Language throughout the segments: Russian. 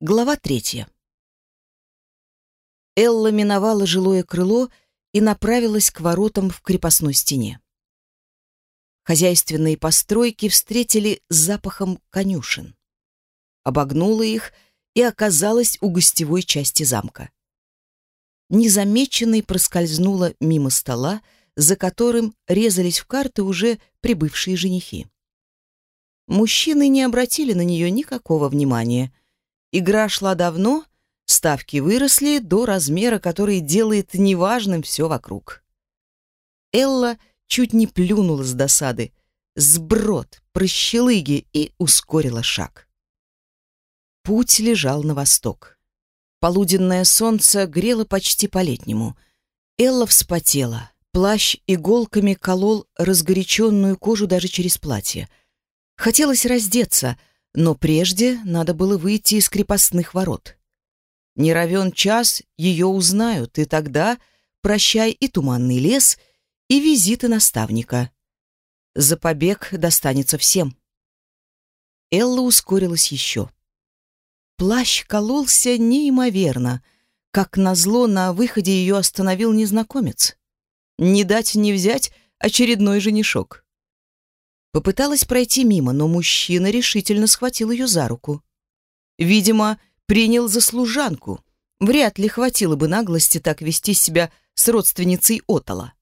Глава третья. Элла миновала жилое крыло и направилась к воротам в крепостной стене. Хозяйственные постройки встретили запахом конюшен. Обогнула их и оказалась у гостевой части замка. Незамеченной проскользнула мимо стола, за которым резались в карты уже прибывшие женихи. Мужчины не обратили на нее никакого внимания — Игра шла давно, ставки выросли до размера, который делает неважным все вокруг. Элла чуть не плюнула с досады. Сброд, прощелыги и ускорила шаг. Путь лежал на восток. Полуденное солнце грело почти по-летнему. Элла вспотела. Плащ иголками колол разгоряченную кожу даже через платье. Хотелось раздеться — но прежде надо было выйти из крепостных ворот. Не равен час, ее узнают, и тогда прощай и туманный лес, и визиты наставника. За побег достанется всем. Элла ускорилась еще. Плащ кололся неимоверно. Как назло, на выходе ее остановил незнакомец. Не дать не взять очередной женишок. Попыталась пройти мимо, но мужчина решительно схватил ее за руку. Видимо, принял за служанку. Вряд ли хватило бы наглости так вести себя с родственницей Отала.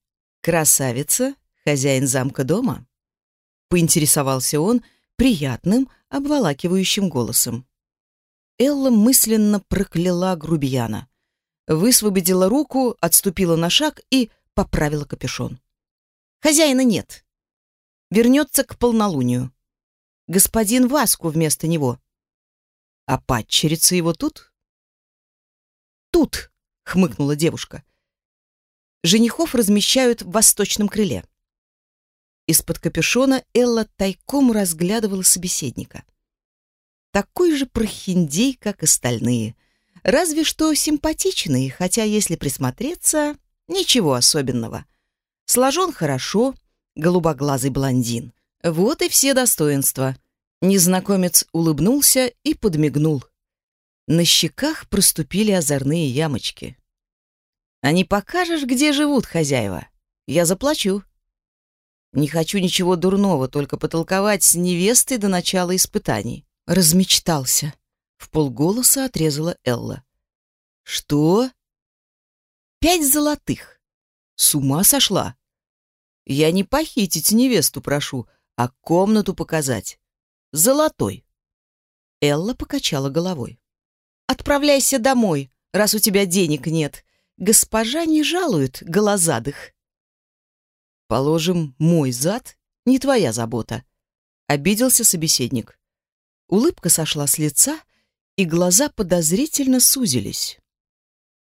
«Красавица, хозяин замка дома?» Поинтересовался он приятным, обволакивающим голосом. Элла мысленно прокляла грубияна. Высвободила руку, отступила на шаг и поправила капюшон. «Хозяина нет вернется к полнолунию. Господин Васку вместо него. А падчерица его тут? Тут, хмыкнула девушка. Женихов размещают в восточном крыле. Из-под капюшона Элла тайком разглядывала собеседника. Такой же прохиндей, как остальные. Разве что симпатичный, хотя, если присмотреться, ничего особенного. Сложен хорошо, голубоглазый блондин. Вот и все достоинства. Незнакомец улыбнулся и подмигнул. На щеках проступили озорные ямочки. «А не покажешь, где живут хозяева? Я заплачу». «Не хочу ничего дурного, только потолковать с невестой до начала испытаний». Размечтался. В полголоса отрезала Элла. «Что?» «Пять золотых». «С ума сошла?» Я не похитить невесту прошу, а комнату показать. Золотой. Элла покачала головой. Отправляйся домой, раз у тебя денег нет. Госпожа не жалует голозадых. Положим, мой зад не твоя забота. Обиделся собеседник. Улыбка сошла с лица, и глаза подозрительно сузились.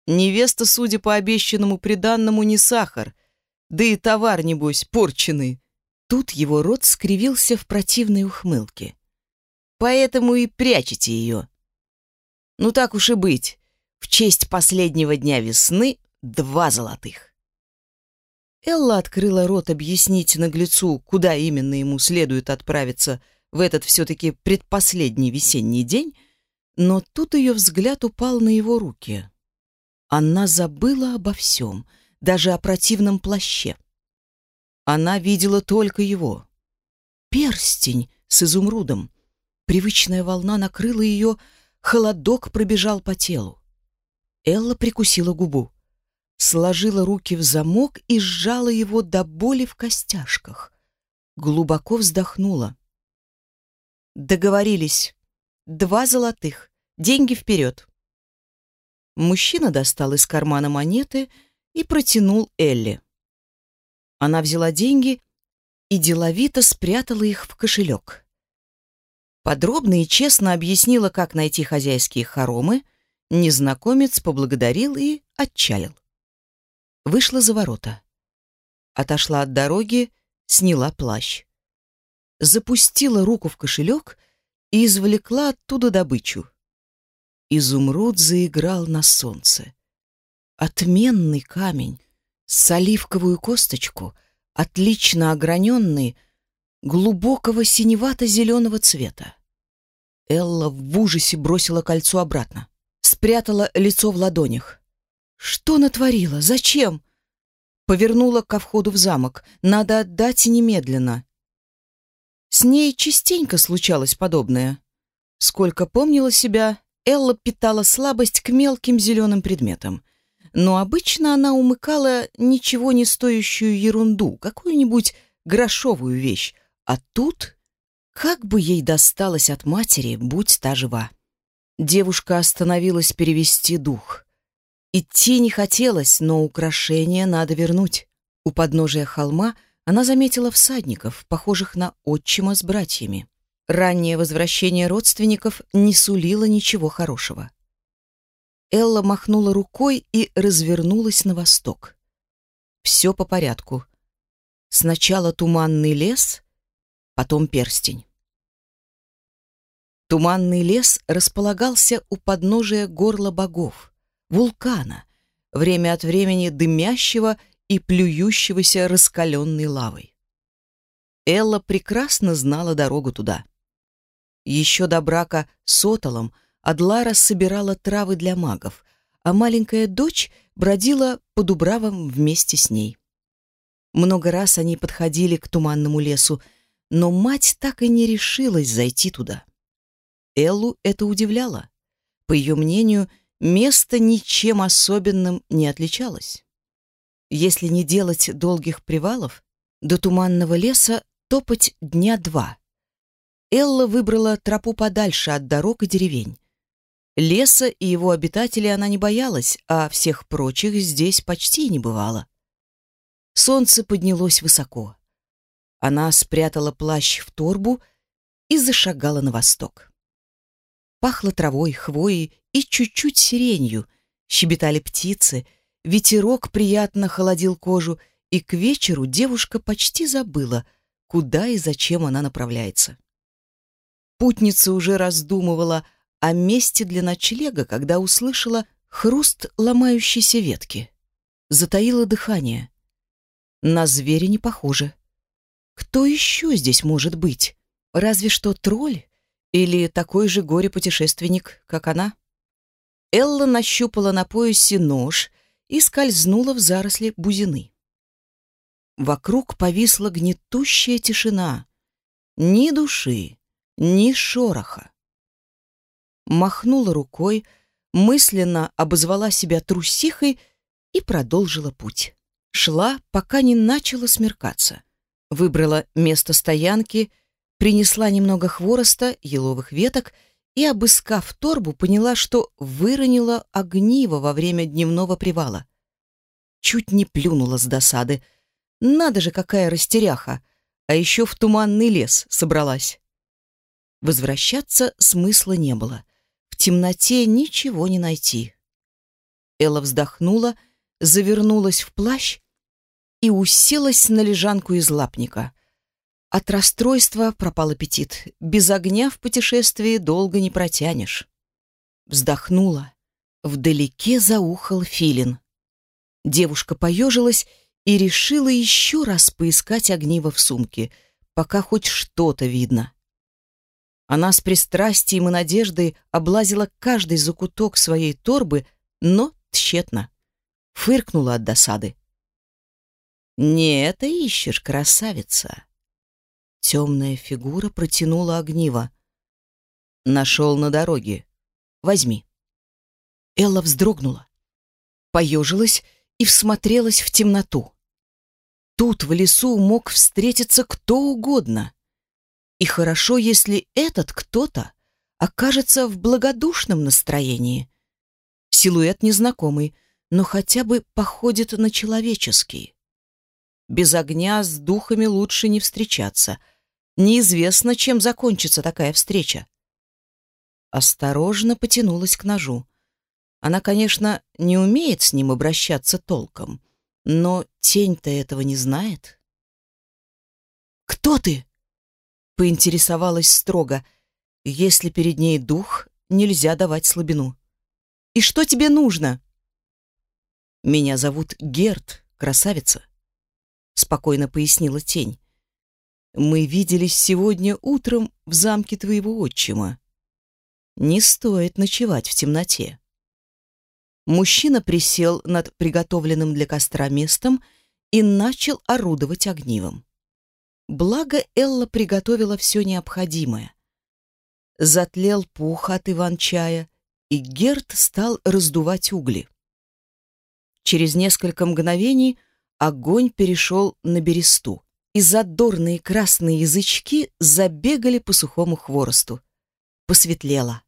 Невеста, судя по обещанному приданному, не сахар, да и товар, небось, порченый. Тут его рот скривился в противной ухмылке. Поэтому и прячете ее. Ну так уж и быть. В честь последнего дня весны два золотых. Элла открыла рот объяснить наглецу, куда именно ему следует отправиться в этот все-таки предпоследний весенний день, но тут ее взгляд упал на его руки. Она забыла обо всем — даже о противном плаще. Она видела только его. Перстень с изумрудом. Привычная волна накрыла ее, холодок пробежал по телу. Элла прикусила губу, сложила руки в замок и сжала его до боли в костяшках. Глубоко вздохнула. Договорились. Два золотых. Деньги вперед. Мужчина достал из кармана монеты и протянул Элли. Она взяла деньги и деловито спрятала их в кошелек. Подробно и честно объяснила, как найти хозяйские хоромы, незнакомец поблагодарил и отчалил. Вышла за ворота. Отошла от дороги, сняла плащ. Запустила руку в кошелек и извлекла оттуда добычу. Изумруд заиграл на солнце. Отменный камень, с оливковую косточку, отлично ограненный, глубокого синевато-зеленого цвета. Элла в ужасе бросила кольцо обратно. Спрятала лицо в ладонях. Что натворила? Зачем? Повернула ко входу в замок. Надо отдать немедленно. С ней частенько случалось подобное. Сколько помнила себя, Элла питала слабость к мелким зеленым предметам. Но обычно она умыкала ничего не стоящую ерунду, какую-нибудь грошовую вещь. А тут как бы ей досталось от матери, будь та жива. Девушка остановилась перевести дух. Идти не хотелось, но украшение надо вернуть. У подножия холма она заметила всадников, похожих на отчима с братьями. Раннее возвращение родственников не сулило ничего хорошего. Элла махнула рукой и развернулась на восток. Все по порядку. Сначала туманный лес, потом перстень. Туманный лес располагался у подножия горла богов, вулкана, время от времени дымящего и плюющегося раскаленной лавой. Элла прекрасно знала дорогу туда. Еще до брака с Отолом Адлара собирала травы для магов, а маленькая дочь бродила по дубравам вместе с ней. Много раз они подходили к туманному лесу, но мать так и не решилась зайти туда. Эллу это удивляло. По ее мнению, место ничем особенным не отличалось. Если не делать долгих привалов, до туманного леса топать дня два. Элла выбрала тропу подальше от дорог и деревень. Леса и его обитателей она не боялась, а всех прочих здесь почти не бывало. Солнце поднялось высоко. Она спрятала плащ в торбу и зашагала на восток. Пахло травой, хвоей и чуть-чуть сиренью. Щебетали птицы, ветерок приятно холодил кожу, и к вечеру девушка почти забыла, куда и зачем она направляется. Путница уже раздумывала о месте для ночлега, когда услышала хруст ломающейся ветки. Затаила дыхание. На зверя не похоже. Кто еще здесь может быть? Разве что тролль? Или такой же горе-путешественник, как она? Элла нащупала на поясе нож и скользнула в заросли бузины. Вокруг повисла гнетущая тишина. Ни души, ни шороха. Махнула рукой, мысленно обозвала себя трусихой и продолжила путь. Шла, пока не начало смеркаться. Выбрала место стоянки принесла немного хвороста, еловых веток и, обыскав торбу, поняла, что выронила огниво во время дневного привала. Чуть не плюнула с досады. Надо же, какая растеряха! А еще в туманный лес собралась. Возвращаться смысла не было. Темноте ничего не найти. Элла вздохнула, завернулась в плащ и уселась на лежанку из лапника — от расстройства пропал аппетит. Без огня в путешествии долго не протянешь. Вздохнула. Вдалеке заухал филин. Девушка поежилась и решила еще раз поискать огниво в сумке, пока хоть что-то видно. Она с пристрастием и надеждой облазила каждый закуток своей торбы, но тщетно. Фыркнула от досады. «Не это ищешь, красавица!» Темная фигура протянула огниво. «Нашел на дороге. Возьми». Элла вздрогнула, поежилась и всмотрелась в темноту. Тут в лесу мог встретиться кто угодно. И хорошо, если этот кто-то окажется в благодушном настроении. Силуэт незнакомый, но хотя бы походит на человеческий. Без огня с духами лучше не встречаться — Неизвестно, чем закончится такая встреча. Осторожно потянулась к ножу. Она, конечно, не умеет с ним обращаться толком, но тень-то этого не знает. «Кто ты?» — поинтересовалась строго. «Если перед ней дух, нельзя давать слабину». «И что тебе нужно?» «Меня зовут Герт, красавица», — спокойно пояснила тень. Мы виделись сегодня утром в замке твоего отчима. Не стоит ночевать в темноте. Мужчина присел над приготовленным для костра местом и начал орудовать огнивом. Благо Элла приготовила все необходимое. Затлел пух от иван-чая, и Герт стал раздувать угли. Через несколько мгновений огонь перешел на бересту, и задорные красные язычки забегали по сухому хворосту. Посветлело.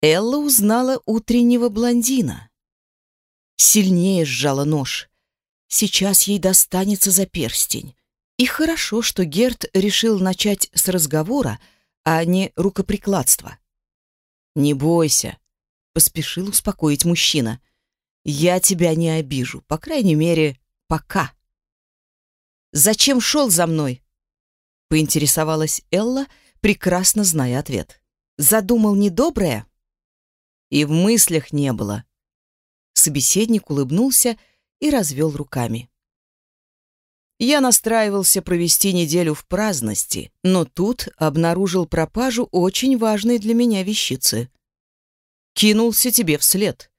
Элла узнала утреннего блондина. Сильнее сжала нож. Сейчас ей достанется за перстень. И хорошо, что Герт решил начать с разговора, а не рукоприкладства. «Не бойся», — поспешил успокоить мужчина. «Я тебя не обижу, по крайней мере, пока». «Зачем шел за мной?» — поинтересовалась Элла, прекрасно зная ответ. «Задумал недоброе?» И в мыслях не было. Собеседник улыбнулся и развел руками. Я настраивался провести неделю в праздности, но тут обнаружил пропажу очень важной для меня вещицы. Кинулся тебе вслед,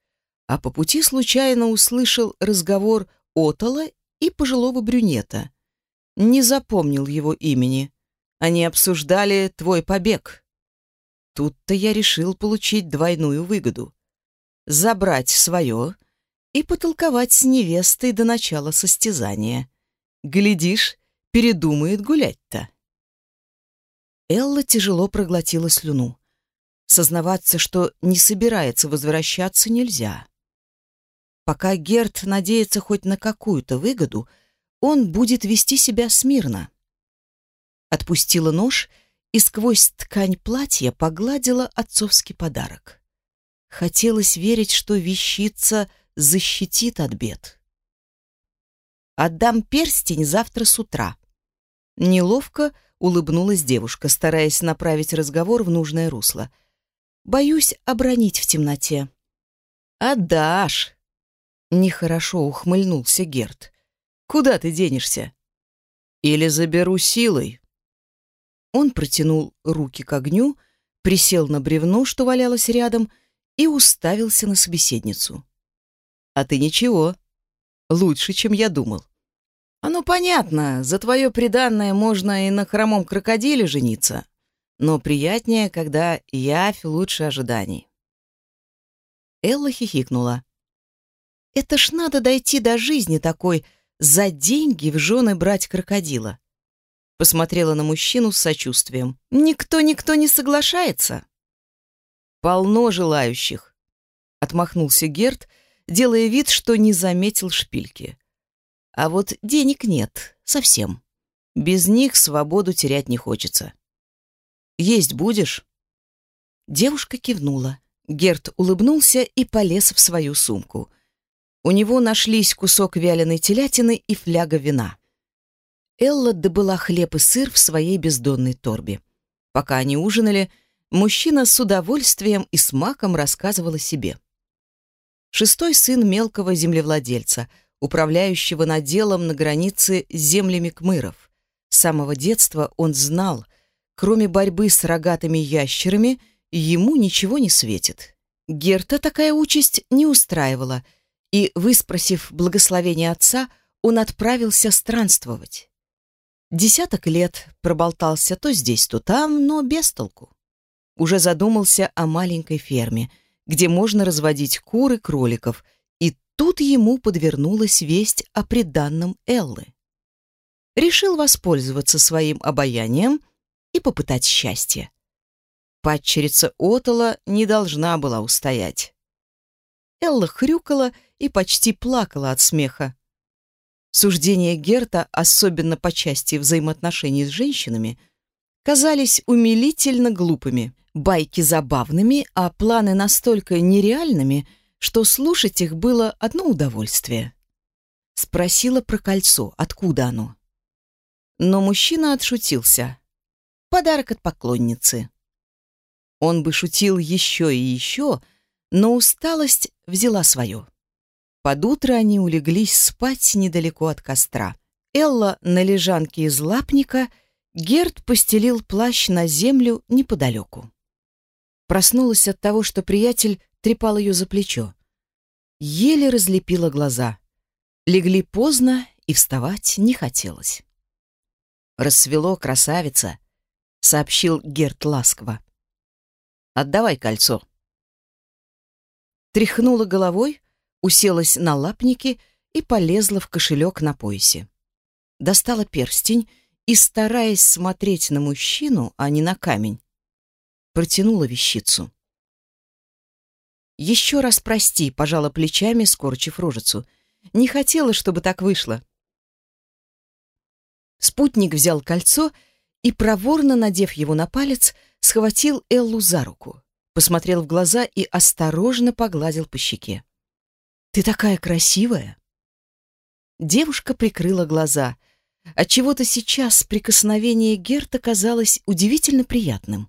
а по пути случайно услышал разговор Отола и пожилого брюнета. Не запомнил его имени. Они обсуждали твой побег. Тут-то я решил получить двойную выгоду. Забрать свое и потолковать с невестой до начала состязания. Глядишь, передумает гулять-то. Элла тяжело проглотила слюну. Сознаваться, что не собирается возвращаться, нельзя. Пока Герт надеется хоть на какую-то выгоду, он будет вести себя смирно. Отпустила нож и сквозь ткань платья погладила отцовский подарок. Хотелось верить, что вещица защитит от бед. Отдам перстень завтра с утра. Неловко улыбнулась девушка, стараясь направить разговор в нужное русло. Боюсь обронить в темноте. Отдашь. Нехорошо ухмыльнулся Герт. Куда ты денешься? Или заберу силой? Он протянул руки к огню, присел на бревно, что валялось рядом, и уставился на собеседницу. А ты ничего. Лучше, чем я думал. Оно понятно, за твое преданное можно и на хромом крокодиле жениться, но приятнее, когда явь лучше ожиданий. Элла хихикнула. Это ж надо дойти до жизни такой, за деньги в жены брать крокодила. Посмотрела на мужчину с сочувствием. Никто-никто не соглашается. Полно желающих. Отмахнулся Герт, делая вид, что не заметил шпильки. А вот денег нет, совсем. Без них свободу терять не хочется. Есть будешь? Девушка кивнула. Герт улыбнулся и полез в свою сумку. У него нашлись кусок вяленой телятины и фляга вина. Элла добыла хлеб и сыр в своей бездонной торбе. Пока они ужинали, мужчина с удовольствием и смаком рассказывал о себе. Шестой сын мелкого землевладельца — управляющего наделом на границе с землями кмыров. С самого детства он знал, кроме борьбы с рогатыми ящерами, ему ничего не светит. Герта такая участь не устраивала, и, выспросив благословение отца, он отправился странствовать. Десяток лет проболтался то здесь, то там, но без толку. Уже задумался о маленькой ферме, где можно разводить кур и кроликов – Тут ему подвернулась весть о приданном Эллы. Решил воспользоваться своим обаянием и попытать счастье. Падчерица Отола не должна была устоять. Элла хрюкала и почти плакала от смеха. Суждения Герта, особенно по части взаимоотношений с женщинами, казались умилительно глупыми, байки забавными, а планы настолько нереальными — что слушать их было одно удовольствие. Спросила про кольцо, откуда оно. Но мужчина отшутился. Подарок от поклонницы. Он бы шутил еще и еще, но усталость взяла свое. Под утро они улеглись спать недалеко от костра. Элла на лежанке из лапника, Герд постелил плащ на землю неподалеку. Проснулась от того, что приятель трепал ее за плечо. Еле разлепила глаза. Легли поздно, и вставать не хотелось. «Рассвело, красавица», — сообщил Герт ласково. «Отдавай кольцо». Тряхнула головой, уселась на лапники и полезла в кошелек на поясе. Достала перстень и, стараясь смотреть на мужчину, а не на камень, протянула вещицу. «Еще раз прости», — пожала плечами, скорчив рожицу. «Не хотела, чтобы так вышло». Спутник взял кольцо и, проворно надев его на палец, схватил Эллу за руку, посмотрел в глаза и осторожно погладил по щеке. «Ты такая красивая!» Девушка прикрыла глаза. Отчего-то сейчас прикосновение Герта казалось удивительно приятным.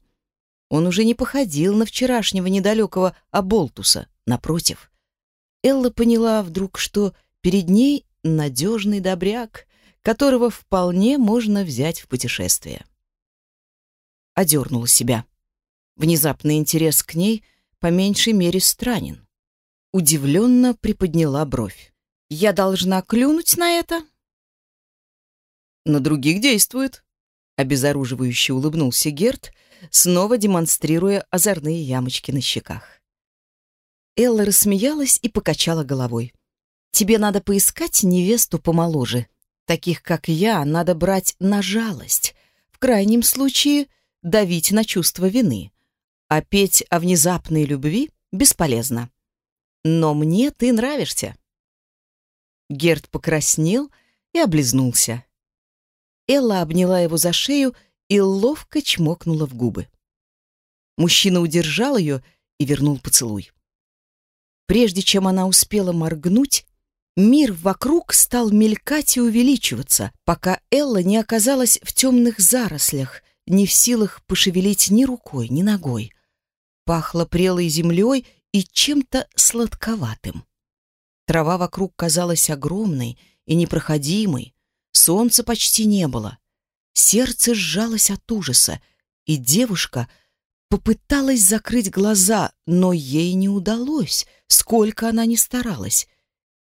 Он уже не походил на вчерашнего недалекого Аболтуса. Напротив, Элла поняла вдруг, что перед ней надежный добряк, которого вполне можно взять в путешествие. Одернула себя. Внезапный интерес к ней по меньшей мере странен. Удивленно приподняла бровь. «Я должна клюнуть на это?» «На других действует», — обезоруживающе улыбнулся Герт, снова демонстрируя озорные ямочки на щеках. Элла рассмеялась и покачала головой. «Тебе надо поискать невесту помоложе. Таких, как я, надо брать на жалость. В крайнем случае давить на чувство вины. А петь о внезапной любви бесполезно. Но мне ты нравишься». Герд покраснел и облизнулся. Элла обняла его за шею и ловко чмокнула в губы. Мужчина удержал ее и вернул поцелуй. Прежде чем она успела моргнуть, мир вокруг стал мелькать и увеличиваться, пока Элла не оказалась в темных зарослях, не в силах пошевелить ни рукой, ни ногой. Пахло прелой землей и чем-то сладковатым. Трава вокруг казалась огромной и непроходимой, солнца почти не было. Сердце сжалось от ужаса, и девушка попыталась закрыть глаза, но ей не удалось, сколько она ни старалась.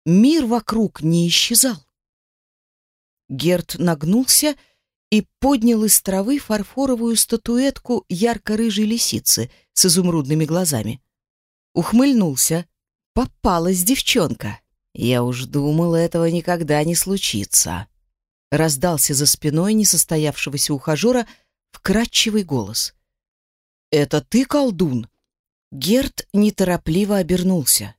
Мир вокруг не исчезал. Герт нагнулся и поднял из травы фарфоровую статуэтку ярко-рыжей лисицы с изумрудными глазами. Ухмыльнулся. Попалась девчонка. Я уж думала, этого никогда не случится. Раздался за спиной несостоявшегося ухажера вкрадчивый голос. «Это ты, колдун?» Герт неторопливо обернулся.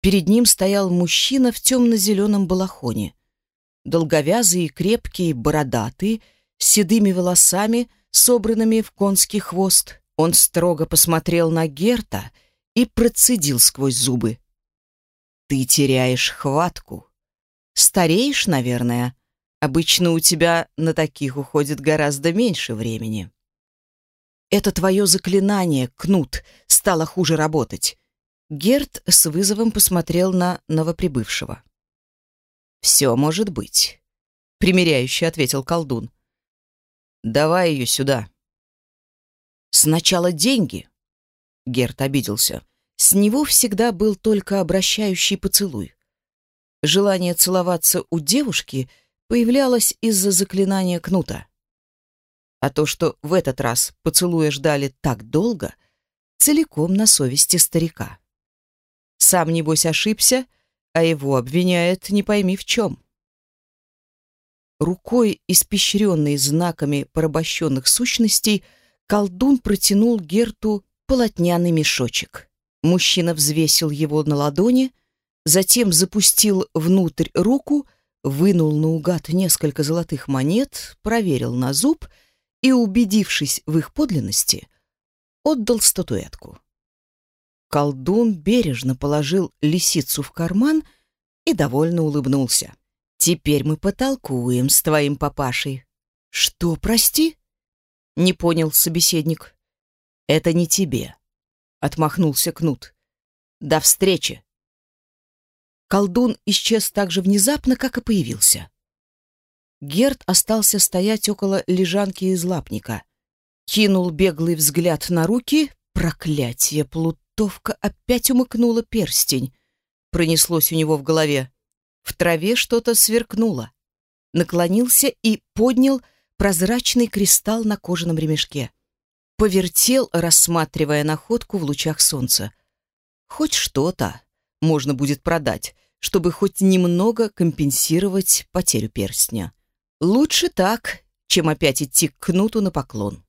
Перед ним стоял мужчина в темно-зеленом балахоне. Долговязый крепкий, бородатый, с седыми волосами, собранными в конский хвост. Он строго посмотрел на Герта и процедил сквозь зубы. «Ты теряешь хватку. Стареешь, наверное, Обычно у тебя на таких уходит гораздо меньше времени. Это твое заклинание, Кнут, стало хуже работать. Герт с вызовом посмотрел на новоприбывшего. «Все может быть», — примиряюще ответил колдун. «Давай ее сюда». «Сначала деньги», — Герт обиделся. С него всегда был только обращающий поцелуй. Желание целоваться у девушки — появлялась из-за заклинания кнута. А то, что в этот раз поцелуя ждали так долго, целиком на совести старика. Сам, небось, ошибся, а его обвиняет не пойми в чем. Рукой, испещренной знаками порабощенных сущностей, колдун протянул Герту полотняный мешочек. Мужчина взвесил его на ладони, затем запустил внутрь руку — вынул наугад несколько золотых монет, проверил на зуб и, убедившись в их подлинности, отдал статуэтку. Колдун бережно положил лисицу в карман и довольно улыбнулся. «Теперь мы потолкуем с твоим папашей». «Что, прости?» — не понял собеседник. «Это не тебе», — отмахнулся Кнут. «До встречи!» Колдун исчез так же внезапно, как и появился. Герд остался стоять около лежанки из лапника. Кинул беглый взгляд на руки, Проклятие, плутовка опять умыкнула перстень. Пронеслось у него в голове. В траве что-то сверкнуло. Наклонился и поднял прозрачный кристалл на кожаном ремешке. Повертел, рассматривая находку в лучах солнца. Хоть что-то можно будет продать, чтобы хоть немного компенсировать потерю перстня. Лучше так, чем опять идти к кнуту на поклон.